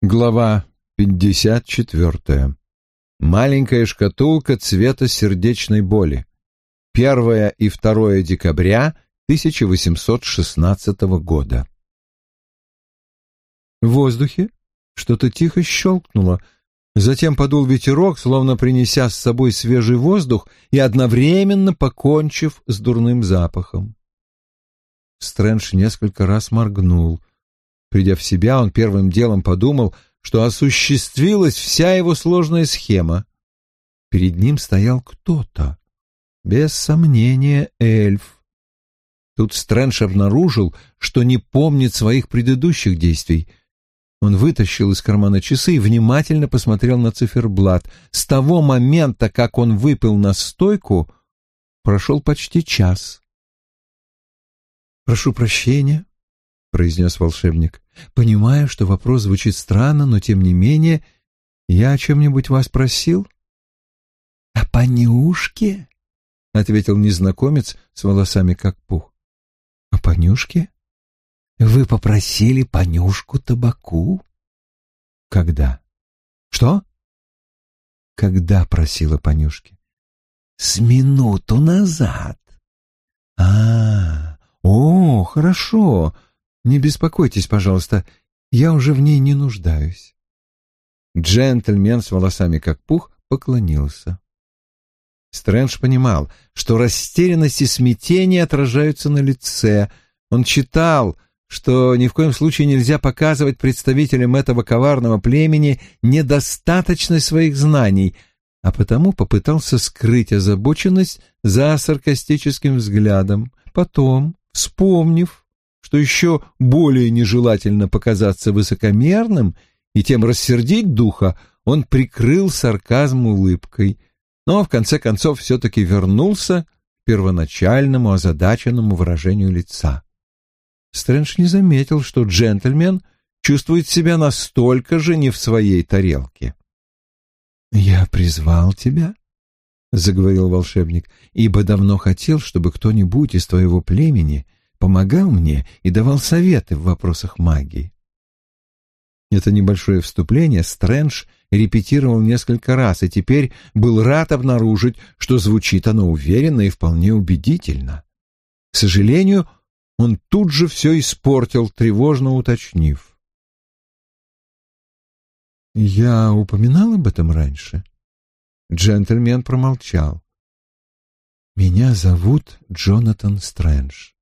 Глава 54. Маленькая шкатулка цвета сердечной боли. 1 и 2 декабря 1816 года. В воздухе что-то тихо щелкнуло, затем подул ветерок, словно принеся с собой свежий воздух и одновременно покончив с дурным запахом. Стрэндж несколько раз моргнул — Придя в себя, он первым делом подумал, что осуществилась вся его сложная схема. Перед ним стоял кто-то. Без сомнения, эльф. Тут Стрэндж обнаружил, что не помнит своих предыдущих действий. Он вытащил из кармана часы и внимательно посмотрел на циферблат. С того момента, как он выпил настойку, прошел почти час. «Прошу прощения», — произнес волшебник. «Понимаю, что вопрос звучит странно, но тем не менее я о чем-нибудь вас просил?» «О понюшке?» — ответил незнакомец с волосами как пух. «О понюшке? Вы попросили понюшку табаку?» «Когда?» «Что?» «Когда просила понюшки?» «С минуту назад». «А, о, хорошо. Не беспокойтесь, пожалуйста, я уже в ней не нуждаюсь. Джентльмен с волосами как пух поклонился. Стрэндж понимал, что растерянность и смятение отражаются на лице. Он читал, что ни в коем случае нельзя показывать представителям этого коварного племени недостаточность своих знаний, а потому попытался скрыть озабоченность за саркастическим взглядом. Потом, вспомнив, что еще более нежелательно показаться высокомерным и тем рассердить духа, он прикрыл сарказм улыбкой, но в конце концов все-таки вернулся к первоначальному озадаченному выражению лица. Стрэндж не заметил, что джентльмен чувствует себя настолько же не в своей тарелке. «Я призвал тебя», — заговорил волшебник, — «ибо давно хотел, чтобы кто-нибудь из твоего племени — помогал мне и давал советы в вопросах магии. Это небольшое вступление Стрэндж репетировал несколько раз и теперь был рад обнаружить, что звучит оно уверенно и вполне убедительно. К сожалению, он тут же все испортил, тревожно уточнив. «Я упоминал об этом раньше?» Джентльмен промолчал. «Меня зовут Джонатан Стрэндж.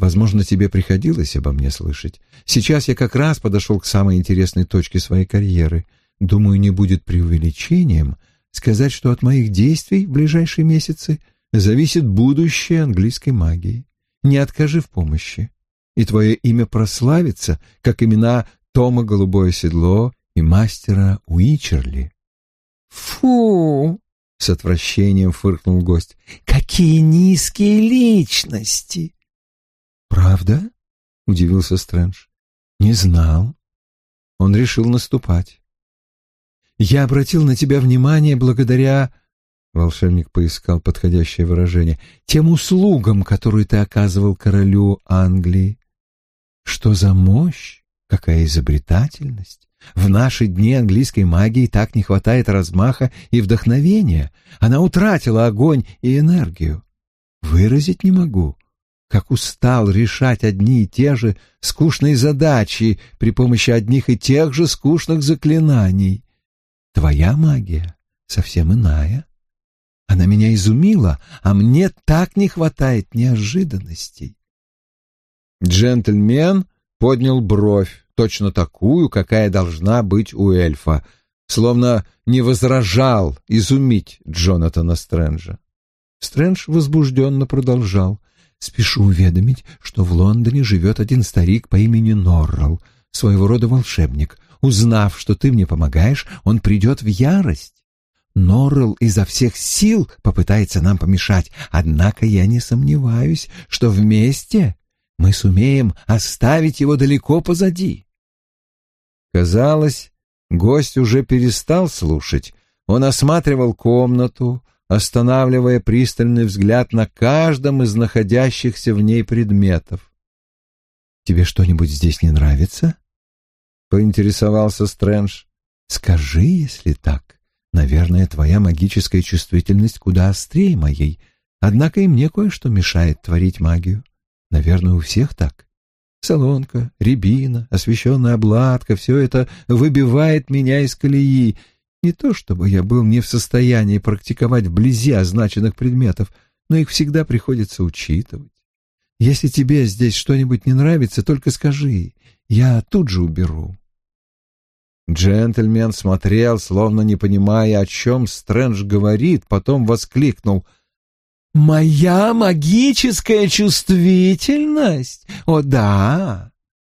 Возможно, тебе приходилось обо мне слышать. Сейчас я как раз подошел к самой интересной точке своей карьеры. Думаю, не будет преувеличением сказать, что от моих действий в ближайшие месяцы зависит будущее английской магии. Не откажи в помощи, и твое имя прославится, как имена Тома Голубое Седло и мастера Уичерли. «Фу!» — с отвращением фыркнул гость. «Какие низкие личности!» «Правда?» — удивился Стрэндж. «Не знал». Он решил наступать. «Я обратил на тебя внимание благодаря...» Волшебник поискал подходящее выражение. «Тем услугам, которые ты оказывал королю Англии. Что за мощь? Какая изобретательность! В наши дни английской магии так не хватает размаха и вдохновения. Она утратила огонь и энергию. Выразить не могу, как устал решать одни и те же скучные задачи при помощи одних и тех же скучных заклинаний. Твоя магия совсем иная. Она меня изумила, а мне так не хватает неожиданностей. Джентльмен поднял бровь, точно такую, какая должна быть у эльфа, словно не возражал изумить Джонатана Стрэнджа. Стрэндж возбужденно продолжал. Спешу уведомить, что в Лондоне живет один старик по имени Норрелл, своего рода волшебник. Узнав, что ты мне помогаешь, он придет в ярость. Норрелл изо всех сил попытается нам помешать, однако я не сомневаюсь, что вместе мы сумеем оставить его далеко позади. Казалось, гость уже перестал слушать. Он осматривал комнату, останавливая пристальный взгляд на каждом из находящихся в ней предметов. «Тебе что-нибудь здесь не нравится?» поинтересовался Стрэндж. «Скажи, если так. Наверное, твоя магическая чувствительность куда острее моей, однако и мне кое-что мешает творить магию. Наверное, у всех так. Солонка, рябина, освещенная обладка — все это выбивает меня из колеи. Не то чтобы я был не в состоянии практиковать вблизи означенных предметов, но их всегда приходится учитывать. Если тебе здесь что-нибудь не нравится, только скажи, я тут же уберу. Джентльмен смотрел, словно не понимая, о чем Стрэндж говорит, потом воскликнул — Моя магическая чувствительность? О да!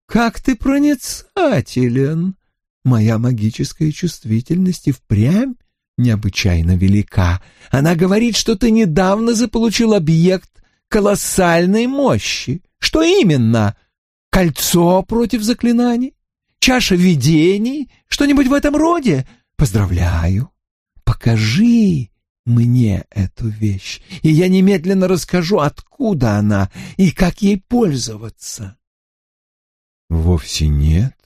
Как ты проницателен! Моя магическая чувствительность и впрямь необычайно велика. Она говорит, что ты недавно заполучил объект колоссальной мощи. Что именно? Кольцо против заклинаний? Чаша видений? Что-нибудь в этом роде? Поздравляю. Покажи мне эту вещь, и я немедленно расскажу, откуда она и как ей пользоваться. Вовсе нет,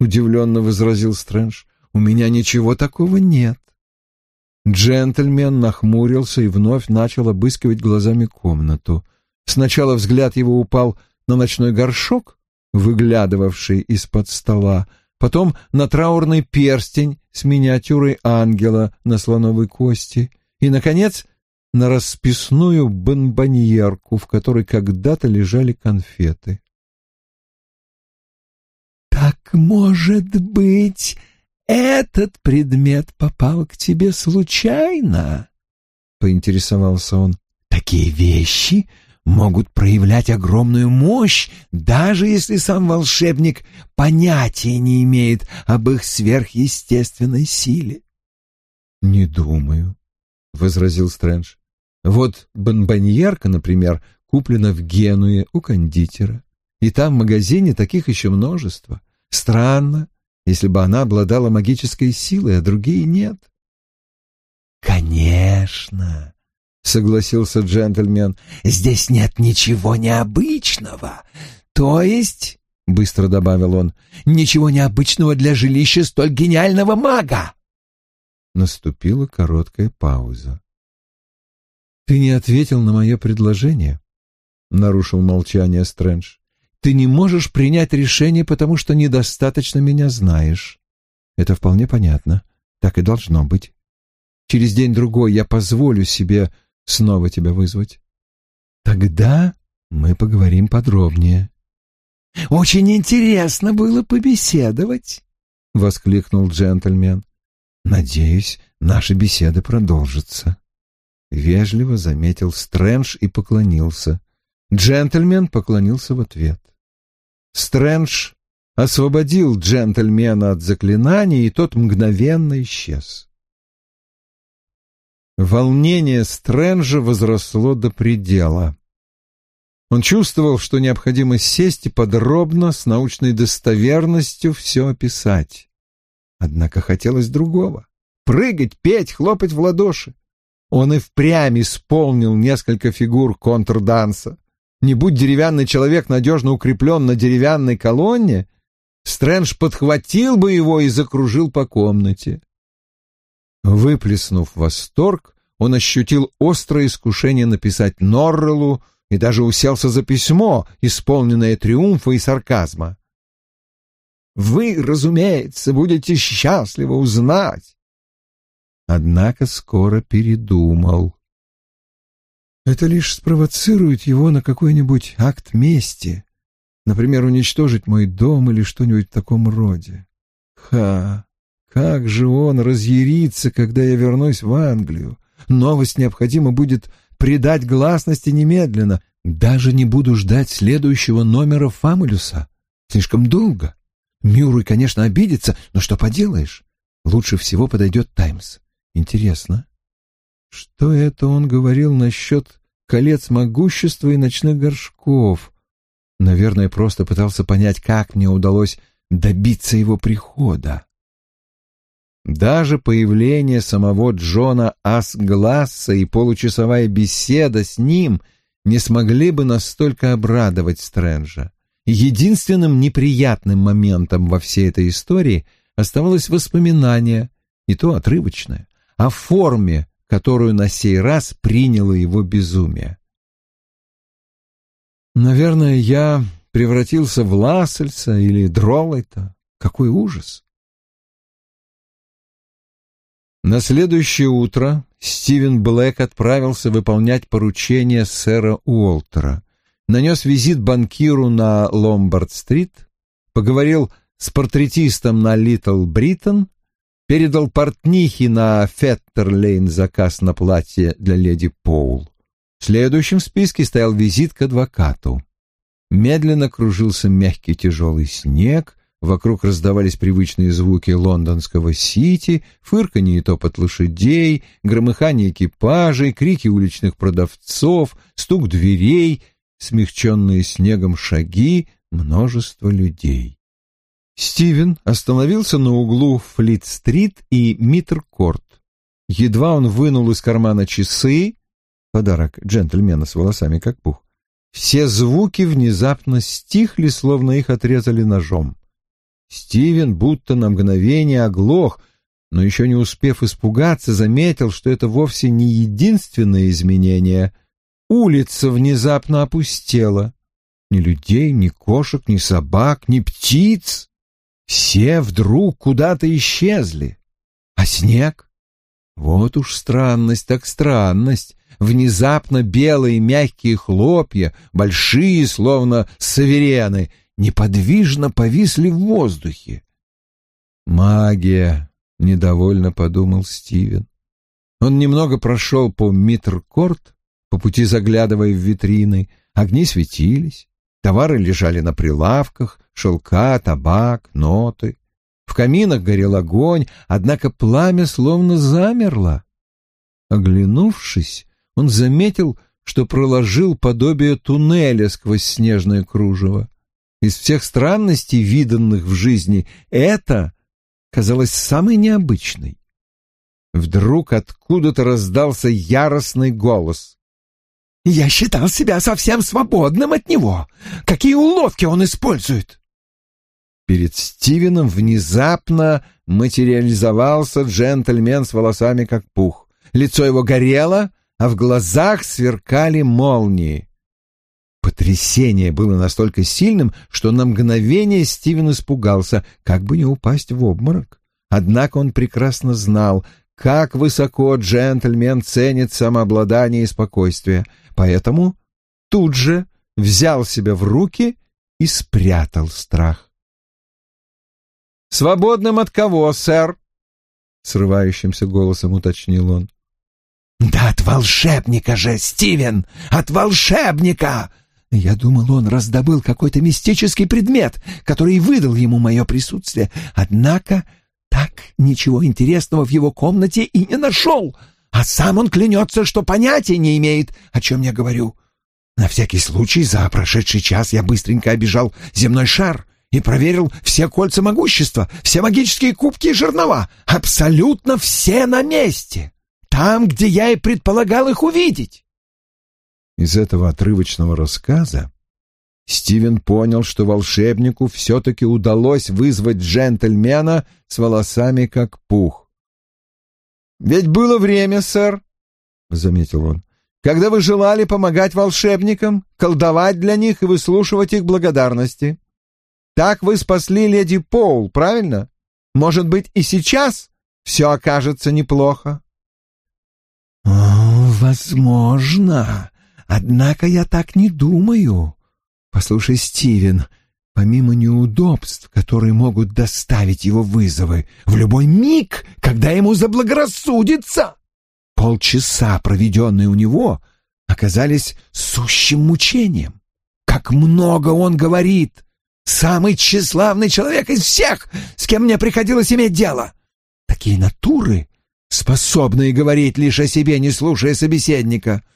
удивленно возразил Стрэндж. У меня ничего такого нет. Джентльмен нахмурился и вновь начал обыскивать глазами комнату. Сначала взгляд его упал на ночной горшок, выглядывавший из-под стола, потом на траурный перстень с миниатюрой ангела на слоновой кости — и, наконец, на расписную бомбоньерку, в которой когда-то лежали конфеты. «Так, может быть, этот предмет попал к тебе случайно?» — поинтересовался он. «Такие вещи могут проявлять огромную мощь, даже если сам волшебник понятия не имеет об их сверхъестественной силе». «Не думаю», — возразил Стрэндж. «Вот бонбоньерка, например, куплена в Генуе у кондитера. И там в магазине таких еще множество. Странно, если бы она обладала магической силой, а другие нет». «Конечно», — согласился джентльмен, — «здесь нет ничего необычного. То есть...» — быстро добавил он, — «ничего необычного для жилища столь гениального мага». Наступила короткая пауза. «Ты не ответил на мое предложение», — нарушил молчание Стрэндж. «Ты не можешь принять решение, потому что недостаточно меня знаешь. Это вполне понятно. Так и должно быть. Через день-другой я позволю себе снова тебя вызвать. Тогда мы поговорим подробнее». «Очень интересно было побеседовать», — воскликнул джентльмен. Надеюсь, наша беседа продолжится. Вежливо заметил Стрэндж и поклонился. Джентльмен поклонился в ответ. Стрэндж освободил джентльмена от заклинания, и тот мгновенно исчез. Волнение Стрэнджа возросло до предела. Он чувствовал, что необходимо сесть и подробно, с научной достоверностью все описать. Однако хотелось другого — прыгать, петь, хлопать в ладоши. Он и впрямь исполнил несколько фигур контрданса. Не будь деревянный человек надежно укреплен на деревянной колонне, Стрэндж подхватил бы его и закружил по комнате. Выплеснув восторг, он ощутил острое искушение написать Норреллу и даже уселся за письмо, исполненное триумфа и сарказма. Вы, разумеется, будете счастливы узнать. Однако скоро передумал. Это лишь спровоцирует его на какой-нибудь акт мести, например, уничтожить мой дом или что-нибудь в таком роде. Ха! Как же он разъярится, когда я вернусь в Англию. Новость необходимо будет придать гласности немедленно. Даже не буду ждать следующего номера Фамулюса. Слишком долго. Мюррей, конечно, обидится, но что поделаешь? Лучше всего подойдет «Таймс». Интересно, что это он говорил насчет колец могущества и ночных горшков? Наверное, просто пытался понять, как мне удалось добиться его прихода. Даже появление самого Джона Асгласса и получасовая беседа с ним не смогли бы настолько обрадовать Стрэнджа. единственным неприятным моментом во всей этой истории оставалось воспоминание, и то отрывочное, о форме, которую на сей раз приняло его безумие. Наверное, я превратился в Лассельса или Дроллайта. Какой ужас! На следующее утро Стивен Блэк отправился выполнять поручение сэра Уолтера. Нанес визит банкиру на Ломбард-стрит, поговорил с портретистом на Литл Бриттон, передал портнихе на Феттер-лейн заказ на платье для леди Поул. В следующем списке стоял визит к адвокату. Медленно кружился мягкий тяжелый снег, Вокруг раздавались привычные звуки лондонского сити, фырканье и топот лошадей, громыхание экипажей, крики уличных продавцов, стук дверей, смягченные снегом шаги, множество людей. Стивен остановился на углу Флит-стрит и Митр-корт. Едва он вынул из кармана часы, подарок джентльмена с волосами как пух, все звуки внезапно стихли, словно их отрезали ножом. Стивен будто на мгновение оглох, но еще не успев испугаться, заметил, что это вовсе не единственное изменение. Улица внезапно опустела. Ни людей, ни кошек, ни собак, ни птиц. Все вдруг куда-то исчезли. А снег? Вот уж странность так странность. Внезапно белые мягкие хлопья, большие, словно саверены — неподвижно повисли в воздухе. «Магия!» — недовольно подумал Стивен. Он немного прошел по Митркорт, по пути заглядывая в витрины. Огни светились, товары лежали на прилавках, шелка, табак, ноты. В каминах горел огонь, однако пламя словно замерло. Оглянувшись, он заметил, что проложил подобие туннеля сквозь снежное кружево. Из всех странностей, виданных в жизни, это казалось самой необычной. Вдруг откуда-то раздался яростный голос. «Я считал себя совсем свободным от него. Какие уловки он использует!» Перед Стивеном внезапно материализовался джентльмен с волосами как пух. Лицо его горело, а в глазах сверкали молнии. Потрясение было настолько сильным, что на мгновение Стивен испугался, как бы не упасть в обморок. Однако он прекрасно знал, как высоко джентльмен ценит самообладание и спокойствие, поэтому тут же взял себя в руки и спрятал страх. «Свободным от кого, сэр?» — срывающимся голосом уточнил он. «Да от волшебника же, Стивен! От волшебника!» Я думал, он раздобыл какой-то мистический предмет, который выдал ему мое присутствие. Однако так ничего интересного в его комнате и не нашел. А сам он клянется, что понятия не имеет, о чем я говорю. На всякий случай за прошедший час я быстренько обижал земной шар и проверил все кольца могущества, все магические кубки и жернова. Абсолютно все на месте. Там, где я и предполагал их увидеть. Из этого отрывочного рассказа Стивен понял, что волшебнику все-таки удалось вызвать джентльмена с волосами как пух. «Ведь было время, сэр», — заметил он, — «когда вы желали помогать волшебникам, колдовать для них и выслушивать их благодарности. Так вы спасли леди Поул, правильно? Может быть, и сейчас все окажется неплохо?» «Возможно», Однако я так не думаю. Послушай, Стивен, помимо неудобств, которые могут доставить его вызовы в любой миг, когда ему заблагорассудится, полчаса, проведенные у него, оказались сущим мучением. Как много он говорит! Самый тщеславный человек из всех, с кем мне приходилось иметь дело. Такие натуры, способные говорить лишь о себе, не слушая собеседника —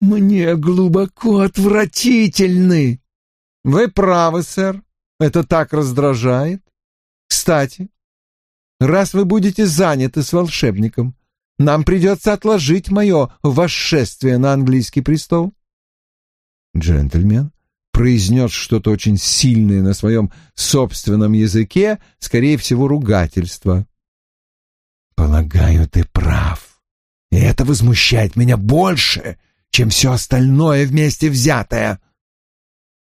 мне глубоко отвратительны. Вы правы, сэр. Это так раздражает. Кстати, раз вы будете заняты с волшебником, нам придется отложить мое восшествие на английский престол. Джентльмен произнес что-то очень сильное на своем собственном языке, скорее всего, ругательство. «Полагаю, ты прав. И это возмущает меня больше, чем все остальное вместе взятое».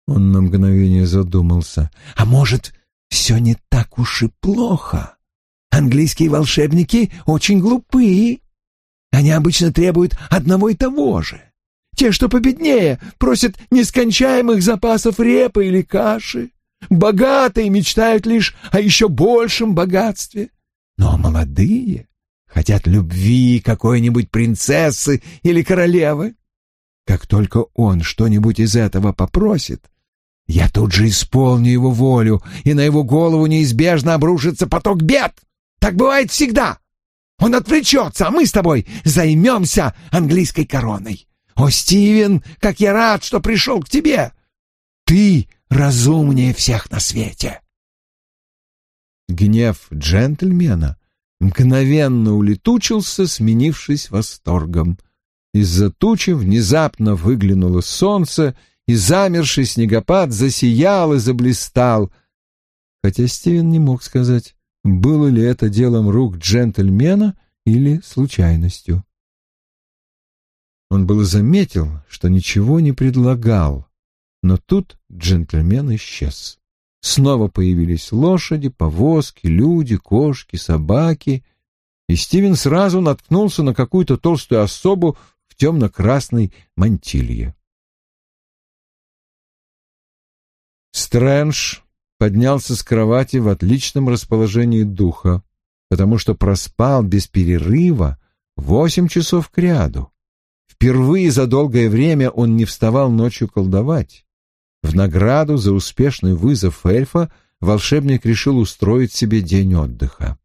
Он на мгновение задумался. «А может, все не так уж и плохо? Английские волшебники очень глупые. Они обычно требуют одного и того же. Те, что победнее, просят нескончаемых запасов репы или каши. Богатые мечтают лишь о еще большем богатстве. Но молодые хотят любви какой-нибудь принцессы или королевы. Как только он что-нибудь из этого попросит, я тут же исполню его волю, и на его голову неизбежно обрушится поток бед. Так бывает всегда. Он отвлечется, а мы с тобой займемся английской короной. «О, Стивен, как я рад, что пришел к тебе! Ты разумнее всех на свете!» Гнев джентльмена мгновенно улетучился, сменившись восторгом. Из-за тучи внезапно выглянуло солнце, и замерший снегопад засиял и заблистал. Хотя Стивен не мог сказать, было ли это делом рук джентльмена или случайностью. Он было заметил, что ничего не предлагал, но тут джентльмен исчез. Снова появились лошади, повозки, люди, кошки, собаки, и Стивен сразу наткнулся на какую-то толстую особу в темно-красной мантилье. Стрэндж поднялся с кровати в отличном расположении духа, потому что проспал без перерыва восемь часов кряду. Впервые за долгое время он не вставал ночью колдовать. В награду за успешный вызов эльфа волшебник решил устроить себе день отдыха.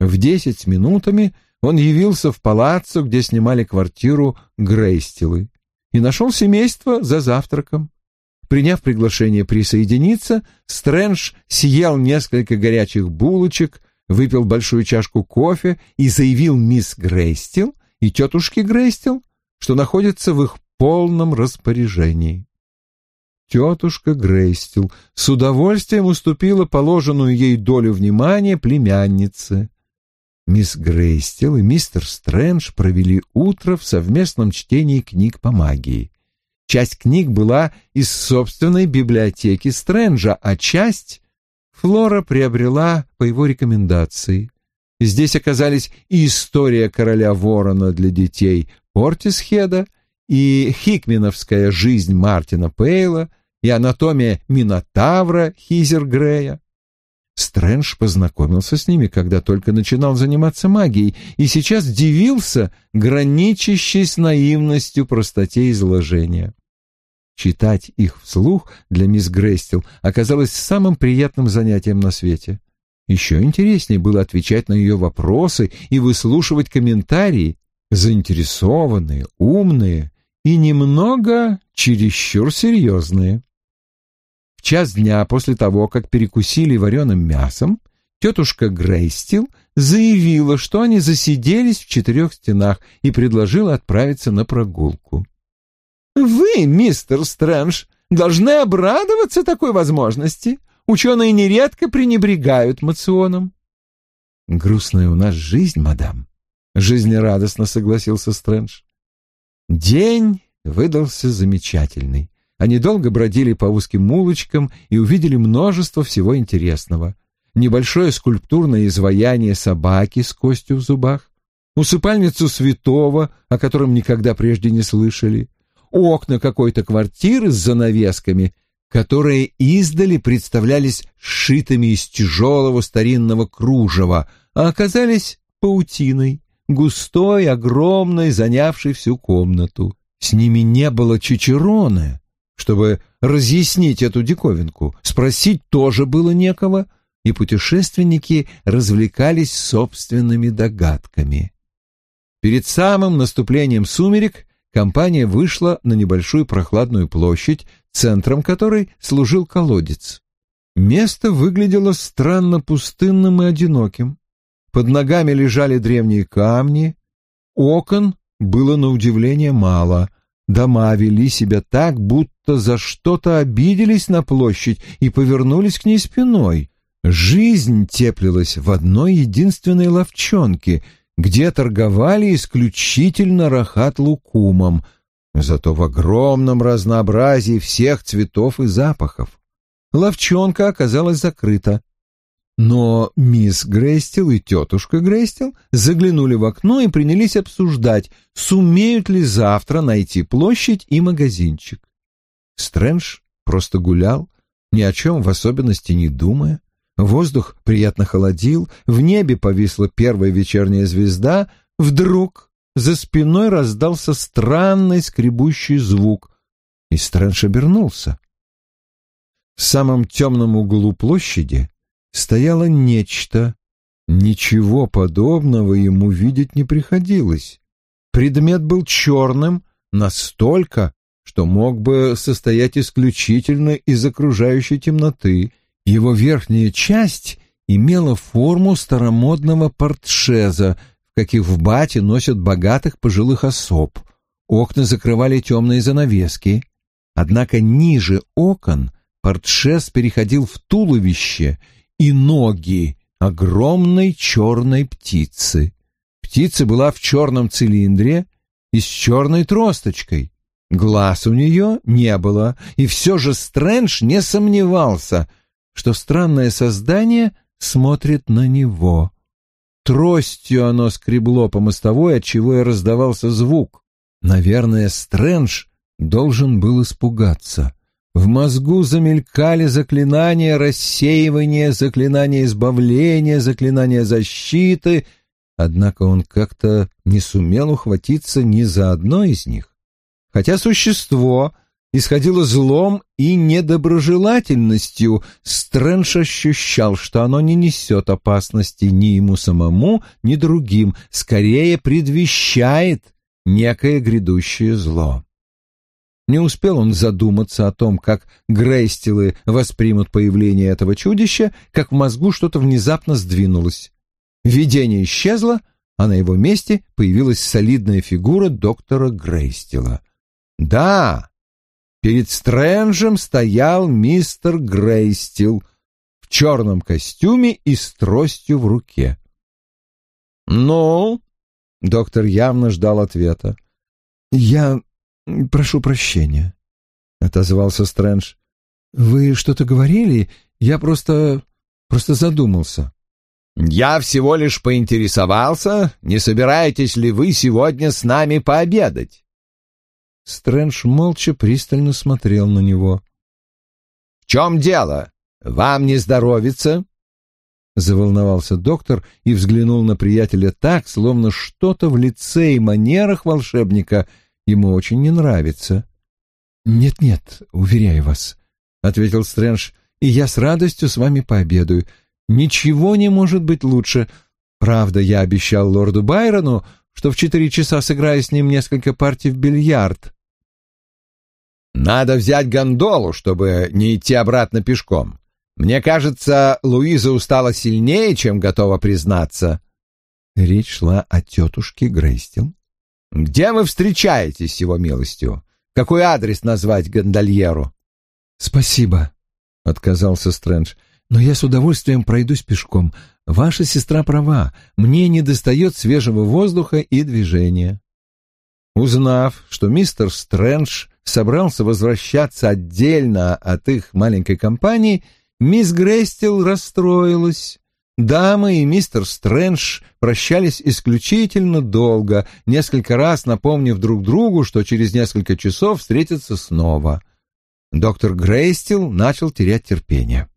В десять минутами он явился в палаццо, где снимали квартиру Грейстилы, и нашел семейство за завтраком. Приняв приглашение присоединиться, Стрэндж съел несколько горячих булочек, выпил большую чашку кофе и заявил мисс Грейстил и тетушке Грейстил, что находится в их полном распоряжении. Тетушка Грейстил с удовольствием уступила положенную ей долю внимания племяннице. Мисс Грейстил и мистер Стрэндж провели утро в совместном чтении книг по магии. Часть книг была из собственной библиотеки Стрэнджа, а часть Флора приобрела по его рекомендации. Здесь оказались и история короля ворона для детей Портисхеда, и хикменовская жизнь Мартина Пейла, и анатомия Минотавра Хизергрея. Стрэндж познакомился с ними, когда только начинал заниматься магией, и сейчас дивился, граничащей с наивностью простоте изложения. Читать их вслух для мисс Грестил оказалось самым приятным занятием на свете. Еще интереснее было отвечать на ее вопросы и выслушивать комментарии, заинтересованные, умные и немного чересчур серьезные. В час дня после того, как перекусили вареным мясом, тетушка Грейстил заявила, что они засиделись в четырех стенах и предложила отправиться на прогулку. «Вы, мистер Стрэндж, должны обрадоваться такой возможности. Ученые нередко пренебрегают мационом». «Грустная у нас жизнь, мадам», — жизнерадостно согласился Стрэндж. День выдался замечательный. Они долго бродили по узким улочкам и увидели множество всего интересного. Небольшое скульптурное изваяние собаки с костью в зубах, усыпальницу святого, о котором никогда прежде не слышали, окна какой-то квартиры с занавесками, которые издали представлялись сшитыми из тяжелого старинного кружева, а оказались паутиной густой, огромной, занявшей всю комнату. С ними не было чичероны, чтобы разъяснить эту диковинку. Спросить тоже было некого, и путешественники развлекались собственными догадками. Перед самым наступлением сумерек компания вышла на небольшую прохладную площадь, центром которой служил колодец. Место выглядело странно пустынным и одиноким. Под ногами лежали древние камни, окон было на удивление мало. Дома вели себя так, будто за что-то обиделись на площадь и повернулись к ней спиной. Жизнь теплилась в одной единственной ловчонке, где торговали исключительно рахат-лукумом, зато в огромном разнообразии всех цветов и запахов. Ловчонка оказалась закрыта. Но мисс Грейстил и тетушка Грейстил заглянули в окно и принялись обсуждать, сумеют ли завтра найти площадь и магазинчик. Стрэндж просто гулял, ни о чем в особенности не думая. Воздух приятно холодил, в небе повисла первая вечерняя звезда. Вдруг за спиной раздался странный скребущий звук, и Стрэндж обернулся. В самом темном углу площади стояло нечто. Ничего подобного ему видеть не приходилось. Предмет был черным настолько, что мог бы состоять исключительно из окружающей темноты. Его верхняя часть имела форму старомодного портшеза, каких в бате носят богатых пожилых особ. Окна закрывали темные занавески. Однако ниже окон портшез переходил в туловище и ноги огромной черной птицы. Птица была в черном цилиндре и с черной тросточкой. Глаз у нее не было, и все же Стрэндж не сомневался, что странное создание смотрит на него. Тростью оно скребло по мостовой, отчего и раздавался звук. Наверное, Стрэндж должен был испугаться. В мозгу замелькали заклинания рассеивания, заклинания избавления, заклинания защиты, однако он как-то не сумел ухватиться ни за одно из них. Хотя существо исходило злом и недоброжелательностью, Стрэндж ощущал, что оно не несет опасности ни ему самому, ни другим, скорее предвещает некое грядущее зло. Не успел он задуматься о том, как Грейстилы воспримут появление этого чудища, как в мозгу что-то внезапно сдвинулось. Видение исчезло, а на его месте появилась солидная фигура доктора Грейстила. Да, перед Стрэнджем стоял мистер Грейстил в черном костюме и с тростью в руке. «Ну?» — доктор явно ждал ответа. «Я «Прошу прощения», — отозвался Стрэндж. «Вы что-то говорили? Я просто... просто задумался». «Я всего лишь поинтересовался, не собираетесь ли вы сегодня с нами пообедать?» Стрэндж молча пристально смотрел на него. «В чем дело? Вам не здоровится?» Заволновался доктор и взглянул на приятеля так, словно что-то в лице и манерах волшебника — ему очень не нравится. «Нет-нет, уверяю вас», — ответил Стрэндж, — «и я с радостью с вами пообедаю. Ничего не может быть лучше. Правда, я обещал лорду Байрону, что в четыре часа сыграю с ним несколько партий в бильярд». «Надо взять гондолу, чтобы не идти обратно пешком. Мне кажется, Луиза устала сильнее, чем готова признаться». Речь шла о тетушке Грейстил, где вы встречаетесь с его милостью? Какой адрес назвать гондольеру? Спасибо, отказался Стрэндж. Но я с удовольствием пройдусь пешком. Ваша сестра права. Мне недостает свежего воздуха и движения. Узнав, что мистер Стрэндж собрался возвращаться отдельно от их маленькой компании, мисс Грестил расстроилась Дамы и мистер Стрэндж прощались исключительно долго, несколько раз напомнив друг другу, что через несколько часов встретятся снова. Доктор Грейстил начал терять терпение.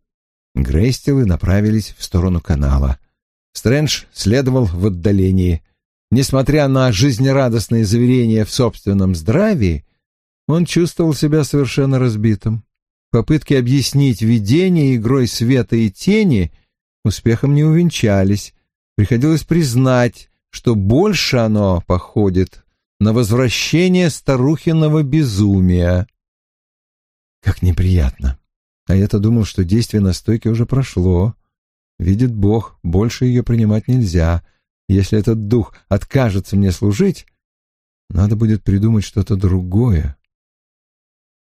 Грейстилы направились в сторону канала. Стрэндж следовал в отдалении. Несмотря на жизнерадостные заверения в собственном здравии, он чувствовал себя совершенно разбитым. Попытки объяснить видение игрой света и тени — успехом не увенчались. Приходилось признать, что больше оно походит на возвращение старухиного безумия. Как неприятно. А я-то думал, что действие настойки уже прошло. Видит Бог, больше ее принимать нельзя. Если этот дух откажется мне служить, Надо будет придумать что-то другое.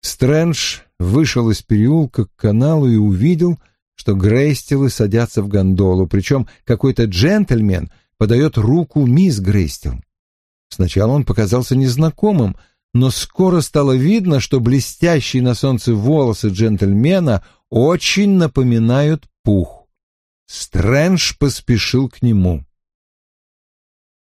Стрэндж вышел из переулка к каналу и увидел, что Грейстилы садятся в гондолу, причем какой-то джентльмен подает руку мисс Грейстил. Сначала он показался незнакомым, но скоро стало видно, что блестящие на солнце волосы джентльмена очень напоминают пух. Стрэндж поспешил к нему.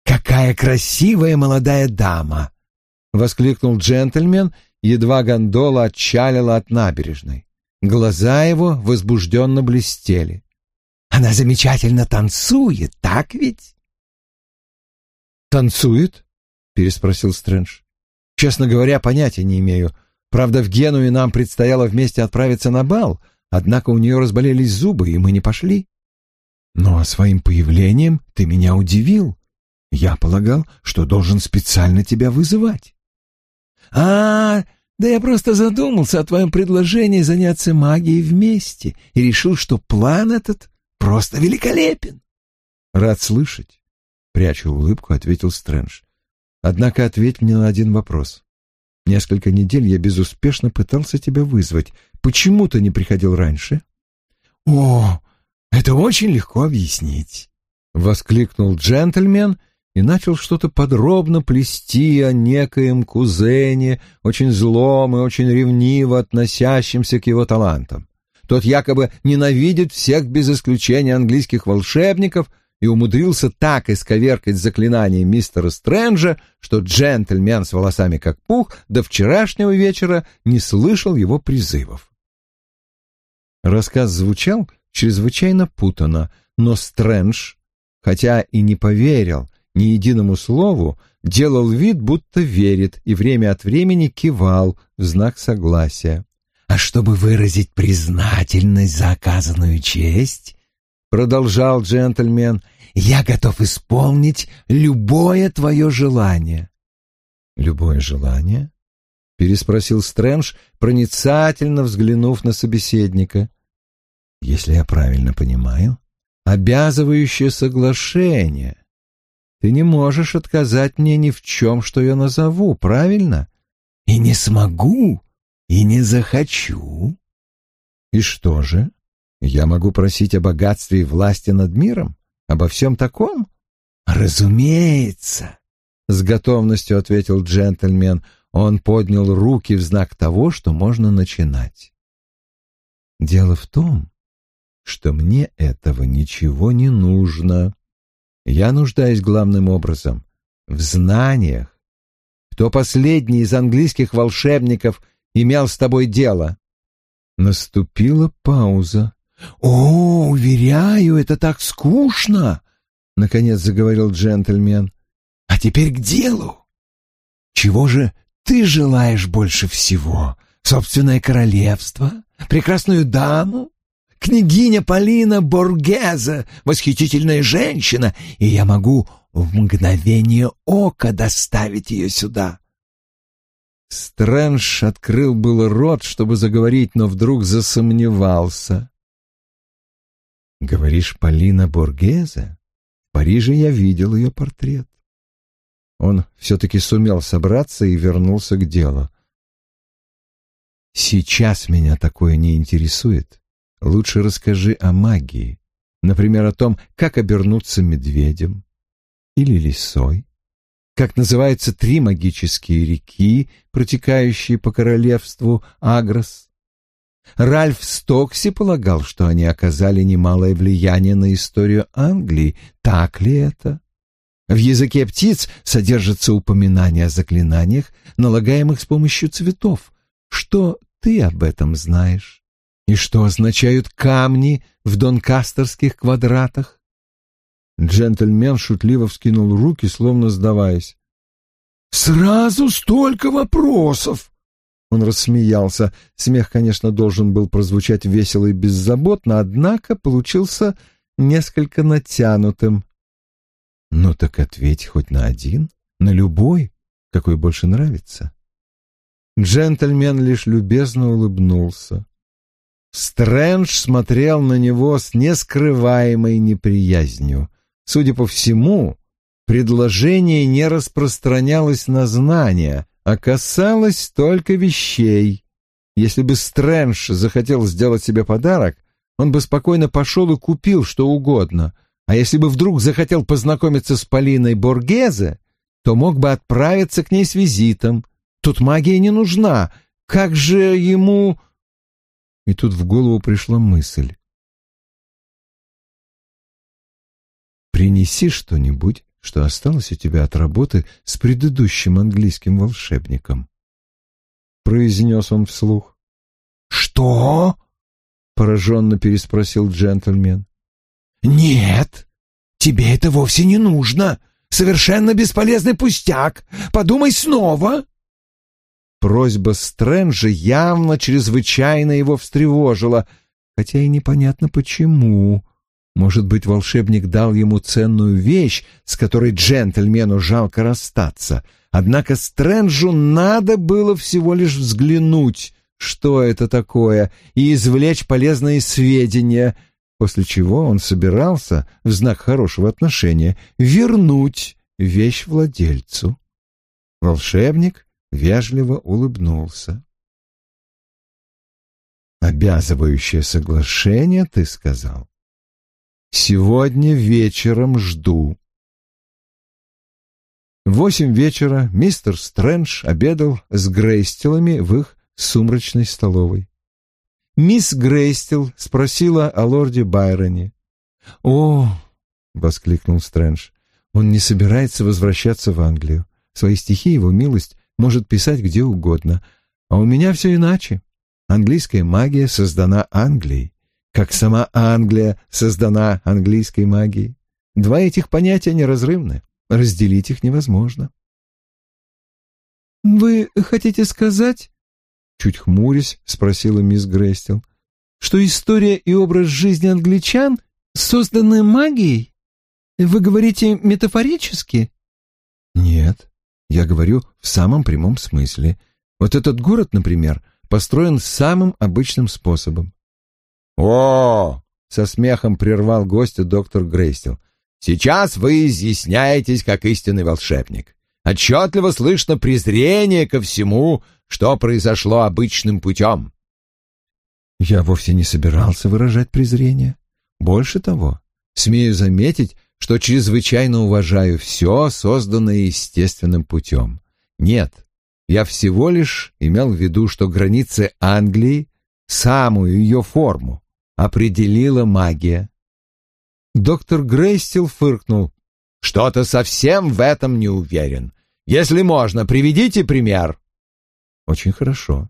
«Какая красивая молодая дама!» — воскликнул джентльмен, едва гондола отчалила от набережной. Глаза его возбужденно блестели. «Она замечательно танцует, так ведь?» «Танцует?» — переспросил Стрэндж. «Честно говоря, понятия не имею. Правда, в Генуе нам предстояло вместе отправиться на бал, однако у нее разболелись зубы, и мы не пошли. Но своим появлением ты меня удивил. Я полагал, что должен специально тебя вызывать. А, да я просто задумался о твоем предложении заняться магией вместе и решил, что план этот просто великолепен. Рад слышать. Пряча улыбку, ответил Стрэндж. Однако ответь мне на один вопрос. Несколько недель я безуспешно пытался тебя вызвать. Почему ты не приходил раньше? О, это очень легко объяснить, воскликнул джентльмен и начал что-то подробно плести о некоем кузене, очень злом и очень ревниво относящемся к его талантам. Тот якобы ненавидит всех без исключения английских волшебников и умудрился так исковеркать заклинание мистера Стрэнджа, что джентльмен с волосами как пух до вчерашнего вечера не слышал его призывов. Рассказ звучал чрезвычайно путано, но Стрэндж, хотя и не поверил ни единому слову, делал вид, будто верит, и время от времени кивал в знак согласия. «А чтобы выразить признательность за оказанную честь, — продолжал джентльмен, — я готов исполнить любое твое желание». «Любое желание?» — переспросил Стрэндж, проницательно взглянув на собеседника. «Если я правильно понимаю, обязывающее соглашение. Ты не можешь отказать мне ни в чем, что я назову, правильно? И не смогу, и не захочу. И что же? Я могу просить о богатстве и власти над миром? Обо всем таком? Разумеется, — с готовностью ответил джентльмен. Он поднял руки в знак того, что можно начинать. Дело в том, что мне этого ничего не нужно, я нуждаюсь главным образом в знаниях. Кто последний из английских волшебников имел с тобой дело? Наступила пауза. «О, уверяю, это так скучно!» — наконец заговорил джентльмен. «А теперь к делу. Чего же ты желаешь больше всего? Собственное королевство? Прекрасную даму? Княгиня Полина Боргеза, восхитительная женщина, и я могу в мгновение ока доставить ее сюда. Стрэндж открыл было рот, чтобы заговорить, но вдруг засомневался. «Говоришь, Полина Боргеза? В Париже я видел ее портрет». Он все-таки сумел собраться и вернулся к делу. «Сейчас меня такое не интересует. Лучше расскажи о магии, например, о том, как обернуться медведем или лисой, как называются три магические реки, протекающие по королевству Агрос. Ральф Стокси полагал, что они оказали немалое влияние на историю Англии. Так ли это? В языке птиц содержится упоминание о заклинаниях, налагаемых с помощью цветов. Что ты об этом знаешь? И что означают камни в донкастерских квадратах? Джентльмен шутливо вскинул руки, словно сдаваясь. «Сразу столько вопросов!» Он рассмеялся. Смех, конечно, должен был прозвучать весело и беззаботно, однако получился несколько натянутым. «Ну так ответь хоть на один, на любой, какой больше нравится». Джентльмен лишь любезно улыбнулся. Стрэндж смотрел на него с нескрываемой неприязнью. Судя по всему, предложение не распространялось на знания, а касалось только вещей. Если бы Стрэндж захотел сделать себе подарок, он бы спокойно пошел и купил что угодно, а если бы вдруг захотел познакомиться с Полиной Боргезе, то мог бы отправиться к ней с визитом. Тут магия не нужна. Как же ему... И тут в голову пришла мысль. «Принеси что-нибудь, что осталось у тебя от работы с предыдущим английским волшебником», — произнес он вслух. «Что?» — пораженно переспросил джентльмен. «Нет, тебе это вовсе не нужно. Совершенно бесполезный пустяк. Подумай снова». Просьба Стрэнджа явно чрезвычайно его встревожила, хотя и непонятно почему. Может быть, волшебник дал ему ценную вещь, с которой джентльмену жалко расстаться. Однако Стрэнджу надо было всего лишь взглянуть, что это такое, и извлечь полезные сведения, после чего он собирался, в знак хорошего отношения, вернуть вещь владельцу. Волшебник вежливо улыбнулся. «Обязывающее соглашение, ты сказал?» Сегодня вечером жду. В восемь вечера мистер Стрэндж обедал с Грейстелами в их сумрачной столовой. Мисс Грейстел спросила о лорде Байроне. «О!» — воскликнул Стрэндж. «Он не собирается возвращаться в Англию. Свои стихи его милость может писать где угодно. А у меня все иначе. Английская магия создана Англией как сама Англия создана английской магией. Два этих понятия неразрывны, разделить их невозможно. «Вы хотите сказать, — чуть хмурясь спросила мисс Грейстел, — что история и образ жизни англичан созданы магией? Вы говорите метафорически?» «Нет, я говорю в самом прямом смысле. Вот этот город, например, построен самым обычным способом. «О!» — со смехом прервал гостя доктор Грейстел. «Сейчас вы изъясняетесь как истинный волшебник. Отчетливо слышно презрение ко всему, что произошло обычным путем». Я вовсе не собирался выражать презрение. Больше того, смею заметить, что чрезвычайно уважаю все, созданное естественным путем. Нет, я всего лишь имел в виду, что границы Англии, самую ее форму, определила магия. Доктор Грейстил фыркнул. «Что-то совсем в этом не уверен. Если можно, приведите пример». «Очень хорошо.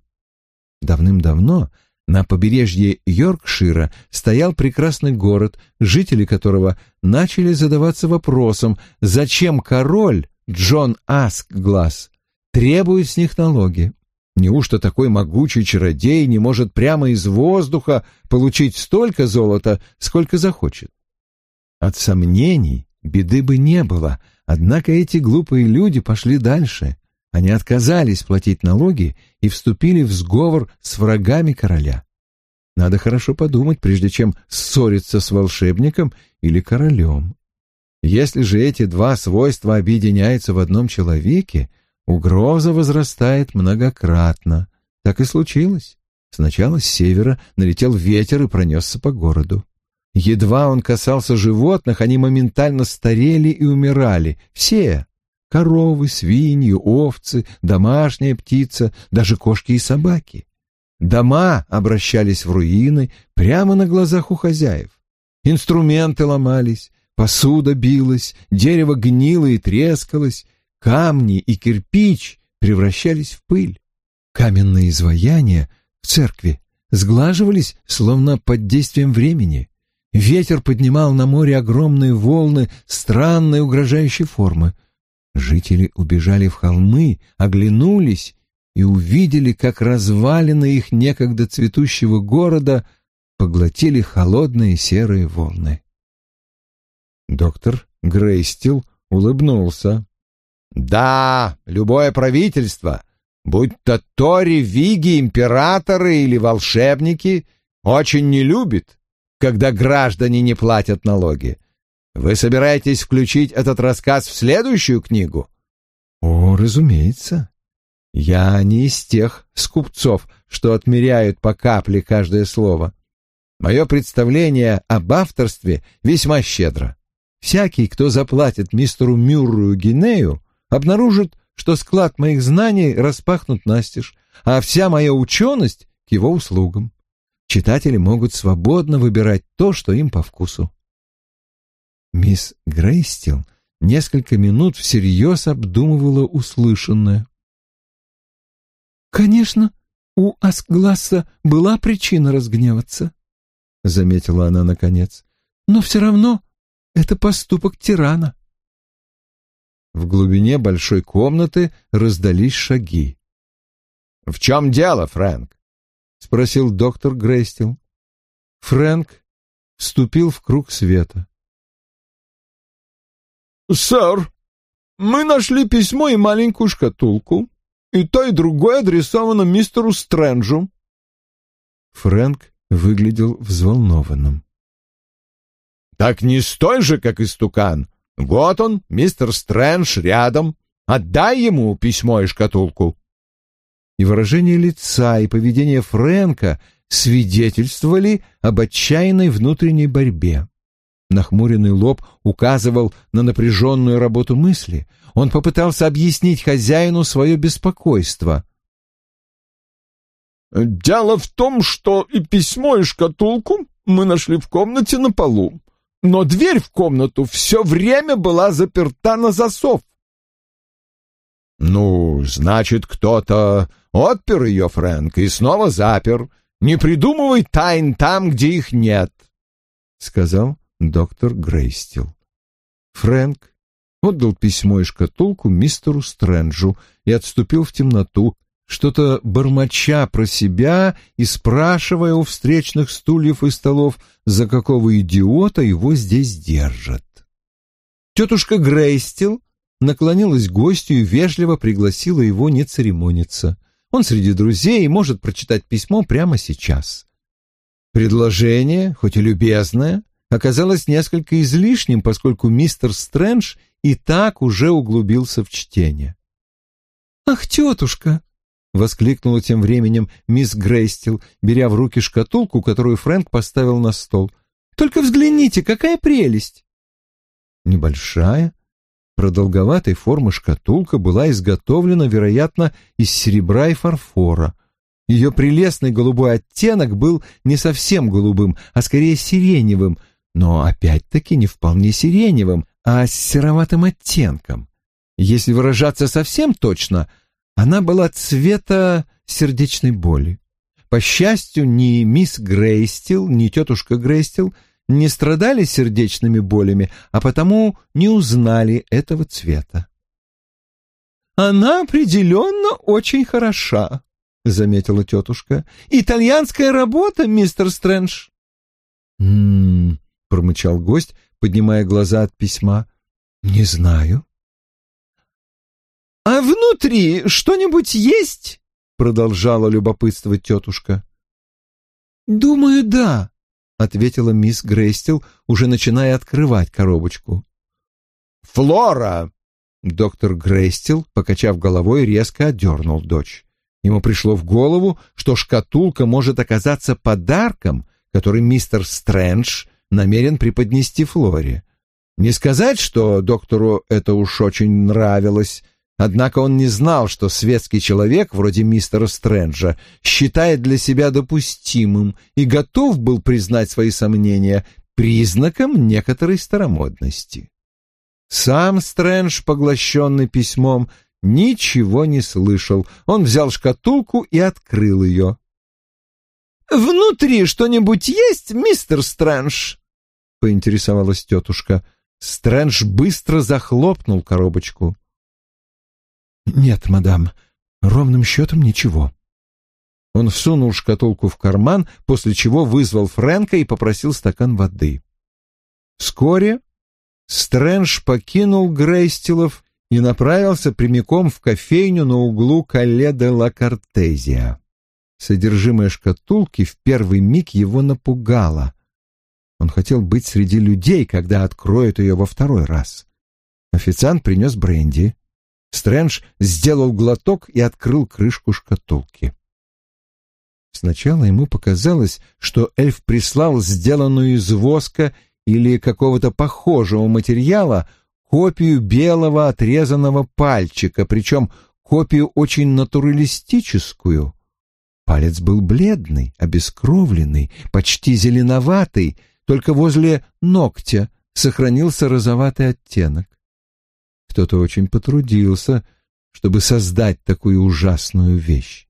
Давным-давно на побережье Йоркшира стоял прекрасный город, жители которого начали задаваться вопросом, зачем король Джон Аскглаз требует с них налоги. Неужто такой могучий чародей не может прямо из воздуха получить столько золота, сколько захочет? От сомнений беды бы не было, однако эти глупые люди пошли дальше. Они отказались платить налоги и вступили в сговор с врагами короля. Надо хорошо подумать, прежде чем ссориться с волшебником или королем. Если же эти два свойства объединяются в одном человеке — Угроза возрастает многократно. Так и случилось. Сначала с севера налетел ветер и пронесся по городу. Едва он касался животных, они моментально старели и умирали. Все — коровы, свиньи, овцы, домашняя птица, даже кошки и собаки. Дома обращались в руины прямо на глазах у хозяев. Инструменты ломались, посуда билась, дерево гнило и трескалось, Камни и кирпич превращались в пыль. Каменные изваяния в церкви сглаживались, словно под действием времени. Ветер поднимал на море огромные волны странной угрожающей формы. Жители убежали в холмы, оглянулись и увидели, как развалины их некогда цветущего города поглотили холодные серые волны. Доктор Грейстил улыбнулся. Да, любое правительство, будь то Тори, Виги, императоры или волшебники, очень не любит, когда граждане не платят налоги. Вы собираетесь включить этот рассказ в следующую книгу? О, разумеется. Я не из тех скупцов, что отмеряют по капле каждое слово. Мое представление об авторстве весьма щедро. Всякий, кто заплатит мистеру Мюррею Гинею, обнаружит, что склад моих знаний распахнут настежь, а вся моя ученость к его услугам. Читатели могут свободно выбирать то, что им по вкусу. Мисс Грейстил несколько минут всерьез обдумывала услышанное. «Конечно, у Аскласса была причина разгневаться», — заметила она наконец, — «но все равно это поступок тирана». В глубине большой комнаты раздались шаги. «В чем дело, Фрэнк?» — спросил доктор Грейстил. Фрэнк вступил в круг света. «Сэр, мы нашли письмо и маленькую шкатулку, и то, и другое адресовано мистеру Стрэнджу». Фрэнк выглядел взволнованным. «Так не стой же, как истукан. Вот он, мистер Стрэндж, рядом. Отдай ему письмо и шкатулку». И выражение лица, и поведение Фрэнка свидетельствовали об отчаянной внутренней борьбе. Нахмуренный лоб указывал на напряженную работу мысли. Он попытался объяснить хозяину свое беспокойство. «Дело в том, что и письмо, и шкатулку мы нашли в комнате на полу, но дверь в комнату все время была заперта на засов». «Ну, значит, кто-то отпер ее, Фрэнк, и снова запер. Не придумывай тайн там, где их нет», — сказал доктор Грейстил. Фрэнк отдал письмо и шкатулку мистеру Стрэнджу и отступил в темноту, что-то бормоча про себя и спрашивая у встречных стульев и столов, за какого идиота его здесь держат. Тетушка Грейстил наклонилась к гостю и вежливо пригласила его не церемониться. Он среди друзей и может прочитать письмо прямо сейчас. Предложение, хоть и любезное, оказалось несколько излишним, поскольку мистер Стрэндж и так уже углубился в чтение. «Ах, тетушка!» — воскликнула тем временем мисс Грейстил, беря в руки шкатулку, которую Фрэнк поставил на стол. «Только взгляните, какая прелесть!» Небольшая, продолговатой формы шкатулка была изготовлена, вероятно, из серебра и фарфора. Ее прелестный голубой оттенок был не совсем голубым, а скорее сиреневым — но опять-таки не вполне сиреневым, а с сероватым оттенком. Если выражаться совсем точно, она была цвета сердечной боли. По счастью, ни мисс Грейстил, ни тетушка Грейстил не страдали сердечными болями, а потому не узнали этого цвета. «Она определенно очень хороша», — заметила тетушка. «Итальянская работа, мистер Стрэндж». «М-м-м», промычал гость, поднимая глаза от письма. «Не знаю». «А внутри что-нибудь есть?» — продолжала любопытствовать тетушка. «Думаю, да», — ответила мисс Грейстил, уже начиная открывать коробочку. «Флора!» — доктор Грейстил, покачав головой, резко отдернул дочь. Ему пришло в голову, что шкатулка может оказаться подарком, который мистер Стрэндж намерен преподнести Флоре. Не сказать, что доктору это уж очень нравилось, однако он не знал, что светский человек, вроде мистера Стрэнджа, считает для себя допустимым и готов был признать свои сомнения признаком некоторой старомодности. Сам Стрэндж, поглощенный письмом, ничего не слышал. Он взял шкатулку и открыл ее. «Внутри что-нибудь есть, мистер Стрэндж?» Поинтересовалась тетушка. Стрэндж быстро захлопнул коробочку. «Нет, мадам, ровным счетом ничего». Он всунул шкатулку в карман, после чего вызвал Фрэнка и попросил стакан воды. Вскоре Стрэндж покинул Грейстилов и направился прямиком в кофейню на углу Калле де ла Кортезия. Содержимое шкатулки в первый миг его напугало. Он хотел быть среди людей, когда откроет ее во второй раз. Официант принес бренди. Стрэндж сделал глоток и открыл крышку шкатулки. Сначала ему показалось, что эльф прислал сделанную из воска или какого-то похожего материала копию белого отрезанного пальчика, причем копию очень натуралистическую. Палец был бледный, обескровленный, почти зеленоватый, только возле ногтя сохранился розоватый оттенок. Кто-то очень потрудился, чтобы создать такую ужасную вещь.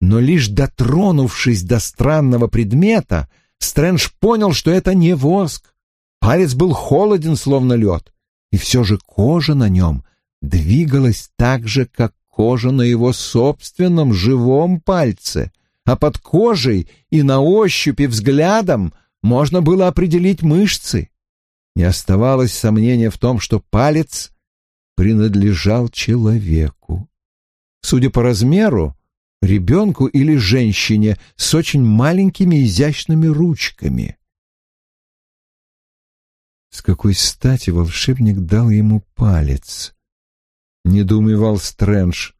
Но лишь дотронувшись до странного предмета, Стрэндж понял, что это не воск. Палец был холоден, словно лед, и все же кожа на нем двигалась так же, как кожа на его собственном живом пальце, а под кожей и на ощупь и взглядом можно было определить мышцы. Не оставалось сомнения в том, что палец принадлежал человеку. Судя по размеру, ребенку или женщине с очень маленькими изящными ручками. С какой стати волшебник дал ему палец? Недоумевал Стрэндж.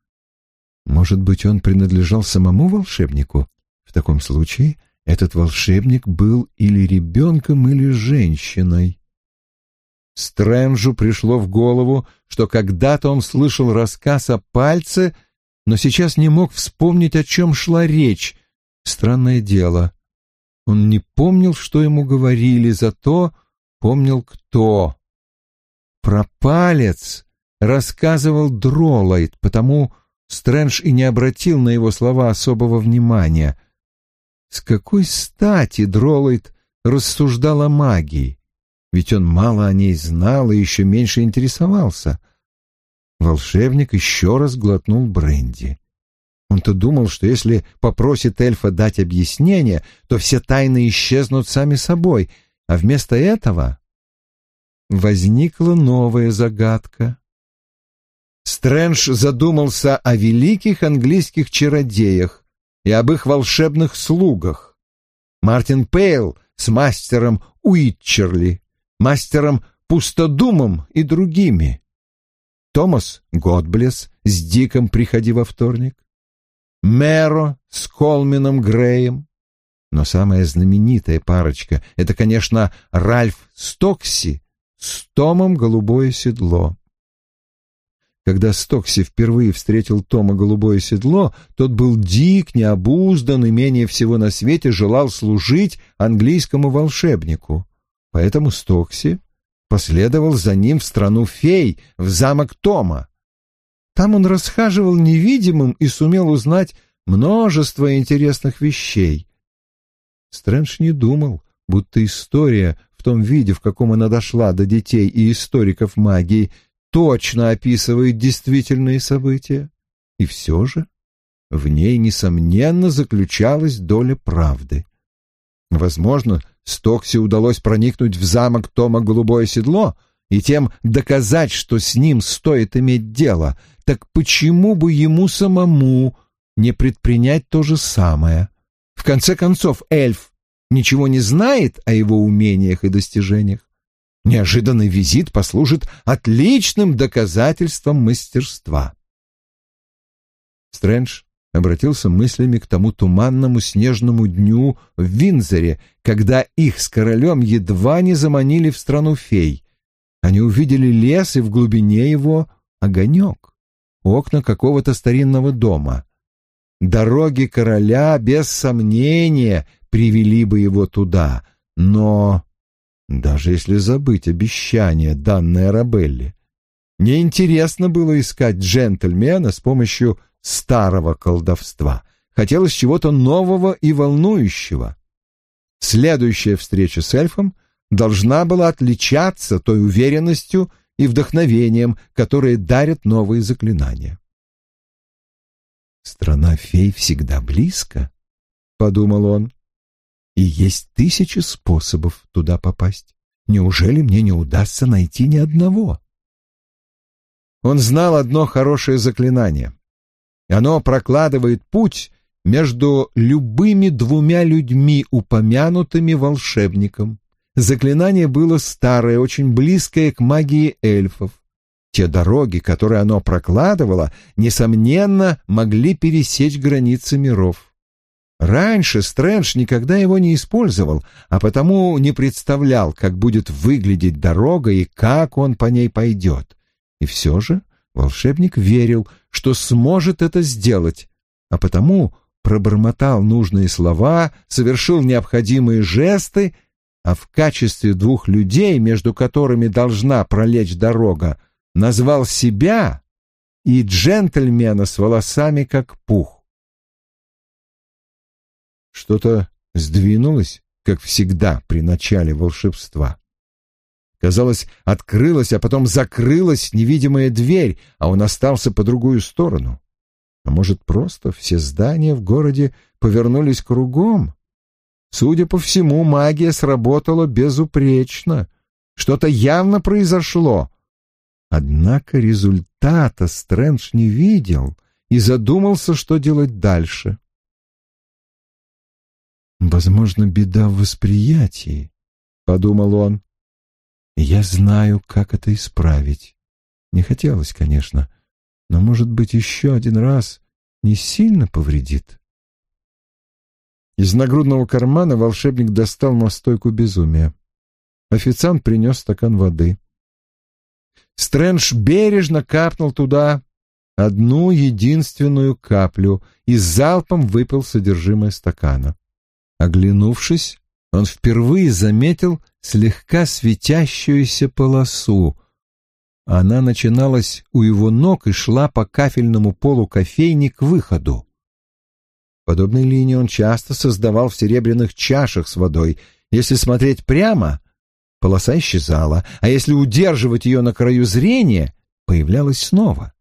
Может быть, он принадлежал самому волшебнику? В таком случае этот волшебник был или ребенком, или женщиной. Стрэнджу пришло в голову, что когда-то он слышал рассказ о пальце — но сейчас не мог вспомнить, о чем шла речь. Странное дело. Он не помнил, что ему говорили, зато помнил, кто. Про палец рассказывал Дролайт, потому Стрэндж и не обратил на его слова особого внимания. С какой стати Дролайт рассуждал о магии? Ведь он мало о ней знал и еще меньше интересовался. Волшебник еще раз глотнул бренди. Он-то думал, что если попросит эльфа дать объяснение, то все тайны исчезнут сами собой, а вместо этого возникла новая загадка. Стрэндж задумался о великих английских чародеях и об их волшебных слугах. Мартин Пейл с мастером Уитчерли, мастером Пустодумом и другими. Томас Годблес с Диком «Приходи во вторник», Мэро с Колмином Греем. Но самая знаменитая парочка — это, конечно, Ральф Стокси с Томом «Голубое седло». Когда Стокси впервые встретил Тома «Голубое седло», тот был дик, необуздан и менее всего на свете желал служить английскому волшебнику. Поэтому Стокси последовал за ним в страну фей, в замок Тома. Там он расхаживал невидимым и сумел узнать множество интересных вещей. Стрэндж не думал, будто история в том виде, в каком она дошла до детей и историков магии, точно описывает действительные события. И все же в ней, несомненно, заключалась доля правды. Возможно, Стокси удалось проникнуть в замок Тома Голубое Седло и тем доказать, что с ним стоит иметь дело, так почему бы ему самому не предпринять то же самое? В конце концов, эльф ничего не знает о его умениях и достижениях. Неожиданный визит послужит отличным доказательством мастерства. Стрэндж обратился мыслями к тому туманному снежному дню в Винзоре, когда их с королем едва не заманили в страну фей. Они увидели лес и в глубине его огонек, окна какого-то старинного дома. Дороги короля, без сомнения, привели бы его туда, но, даже если забыть обещание, данное Рабелли, неинтересно было искать джентльмена с помощью старого колдовства. Хотелось чего-то нового и волнующего. Следующая встреча с эльфом должна была отличаться той уверенностью и вдохновением, которые дарят новые заклинания. «Страна фей всегда близко», — подумал он, — «и есть тысячи способов туда попасть. Неужели мне не удастся найти ни одного?» Он знал одно хорошее заклинание. Оно прокладывает путь между любыми двумя людьми, упомянутыми волшебником. Заклинание было старое, очень близкое к магии эльфов. Те дороги, которые оно прокладывало, несомненно, могли пересечь границы миров. Раньше Стрэндж никогда его не использовал, а потому не представлял, как будет выглядеть дорога и как он по ней пойдет. И все же волшебник верил, что сможет это сделать, а потому пробормотал нужные слова, совершил необходимые жесты, а в качестве двух людей, между которыми должна пролечь дорога, назвал себя и джентльмена с волосами как пух. Что-то сдвинулось, как всегда при начале волшебства. Казалось, открылась, а потом закрылась невидимая дверь, а он остался по другую сторону. А может, просто все здания в городе повернулись кругом? Судя по всему, магия сработала безупречно. Что-то явно произошло. Однако результата Стрэндж не видел и задумался, что делать дальше. «Возможно, беда в восприятии», — подумал он. «Я знаю, как это исправить. Не хотелось, конечно, но, может быть, еще один раз не сильно повредит». Из нагрудного кармана волшебник достал настойку безумия. Официант принес стакан воды. Стрэндж бережно капнул туда одну единственную каплю и залпом выпил содержимое стакана. Оглянувшись, он впервые заметил слегка светящуюся полосу. Она начиналась у его ног и шла по кафельному полу кофейни к выходу. Подобные линии он часто создавал в серебряных чашах с водой. Если смотреть прямо, полоса исчезала, а если удерживать ее на краю зрения, появлялась снова.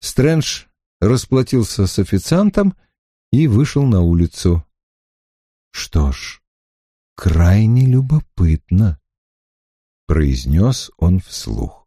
Стрэндж расплатился с официантом и вышел на улицу. Что ж, крайне любопытно, произнес он вслух.